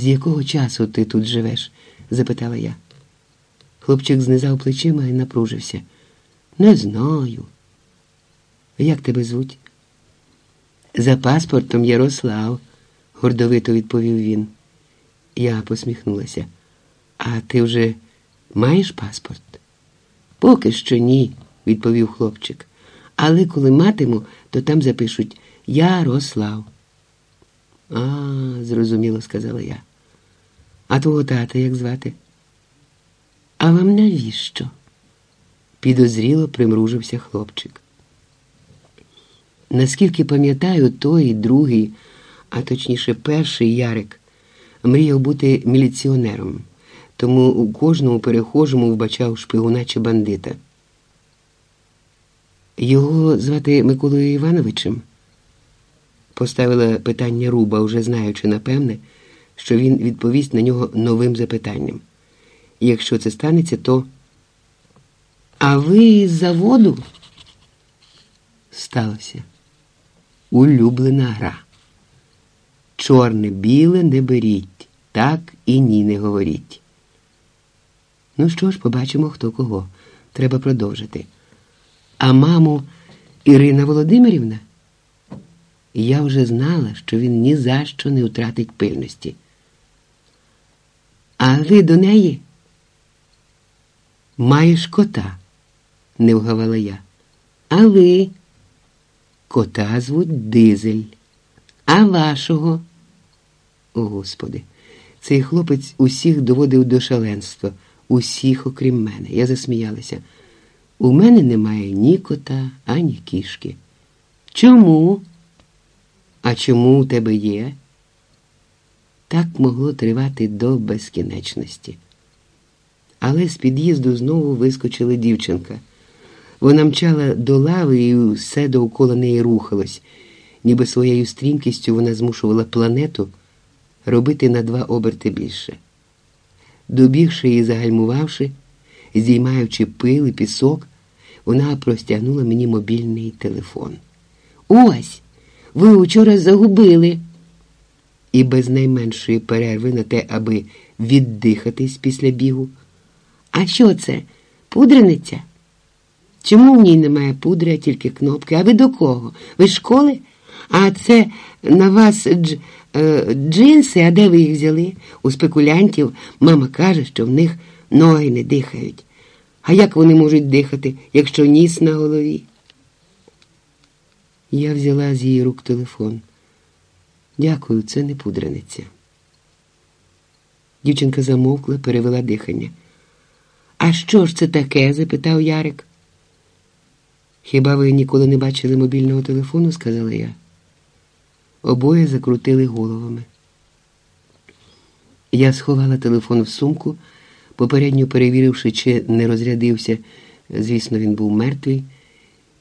з якого часу ти тут живеш? запитала я. Хлопчик знизав плечима і напружився. Не знаю. Як тебе звуть? За паспортом Ярослав, гордовито відповів він. Я посміхнулася. А ти вже маєш паспорт? Поки що ні, відповів хлопчик. Але коли матиму, то там запишуть Ярослав. А, зрозуміло, сказала я. А твого тата як звати? А вам навіщо? Підозріло примружився хлопчик. Наскільки пам'ятаю, той другий, а точніше перший Ярик, мріяв бути міліціонером, тому у кожному перехожому вбачав шпигуна чи бандита. Його звати Миколою Івановичем? Поставила питання Руба, уже знаючи, напевне, що він відповість на нього новим запитанням. І якщо це станеться, то. А ви з заводу? Сталося. Улюблена гра. Чорне біле не беріть, так і ні не говоріть. Ну що ж, побачимо, хто кого. Треба продовжити. А маму Ірина Володимирівна? Я вже знала, що він ні за що не втратить пильності. А ви до неї? Маєш кота, не вгавала я. А ви? Кота звуть Дизель. А вашого? О, Господи, цей хлопець усіх доводив до шаленства, усіх, окрім мене. Я засміялася. У мене немає ні кота, ані кішки. Чому? А чому у тебе є? Так могло тривати до безкінечності. Але з під'їзду знову вискочила дівчинка. Вона мчала до лави і все довкола неї рухалось, ніби своєю стрімкістю вона змушувала планету робити на два оберти більше. Добігши і загальмувавши, здіймаючи пил і пісок, вона простягнула мені мобільний телефон. Ось, ви вчора загубили. І без найменшої перерви на те, аби віддихатись після бігу. А що це? Пудрениця? Чому в ній немає пудри, а тільки кнопки? А ви до кого? Ви з школи? А це на вас дж, е, джинси, а де ви їх взяли? У спекулянтів мама каже, що в них ноги не дихають. А як вони можуть дихати, якщо ніс на голові? Я взяла з її рук телефон. Дякую, це не пудрениця. Дівчинка замовкла, перевела дихання. А що ж це таке? запитав Ярик. Хіба ви ніколи не бачили мобільного телефону? сказала я. Обоє закрутили головами. Я сховала телефон в сумку, попередньо перевіривши, чи не розрядився, звісно, він був мертвий,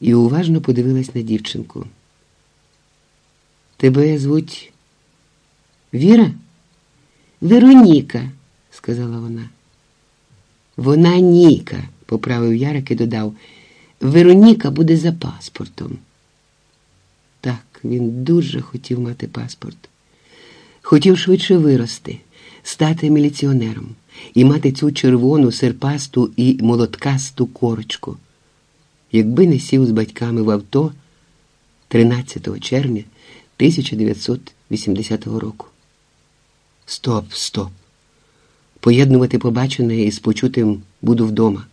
і уважно подивилась на дівчинку. Тебе звуть Віра? Вероніка, сказала вона. Вона Ніка, поправив Ярик і додав. Вероніка буде за паспортом. Так, він дуже хотів мати паспорт. Хотів швидше вирости, стати міліціонером і мати цю червону серпасту і молоткасту корочку. Якби не сів з батьками в авто 13 червня 1980 року. Стоп, стоп. Поєднувати побачене із почутим буду вдома.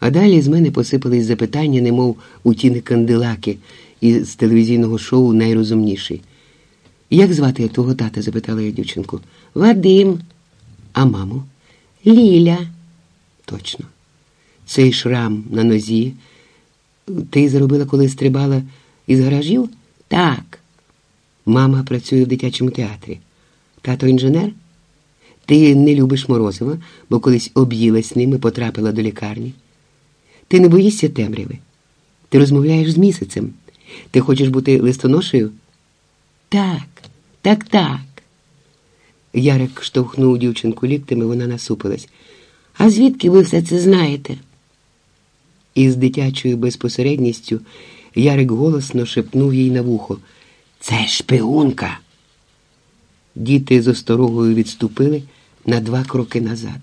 А далі з мене посипались запитання, немов у тіни кандилаки із телевізійного шоу найрозумніший. Як звати твого тата? запитала я дівчинку. Вадим. А маму? Ліля. Точно. Цей шрам на нозі. Ти заробила, коли стрибала із гаражів? Так. Мама працює в дитячому театрі. Тато інженер? Ти не любиш морозива, бо колись об'їлась ним і потрапила до лікарні. Ти не боїшся темряви. Ти розмовляєш з місяцем. Ти хочеш бути листоношею? Так, так, так. Ярик штовхнув дівчинку ліктем, і вона насупилась. А звідки ви все це знаєте? Із дитячою безпосередністю Ярик голосно шепнув їй на вухо. Це шпигунка. Діти з осторогою відступили на два кроки назад.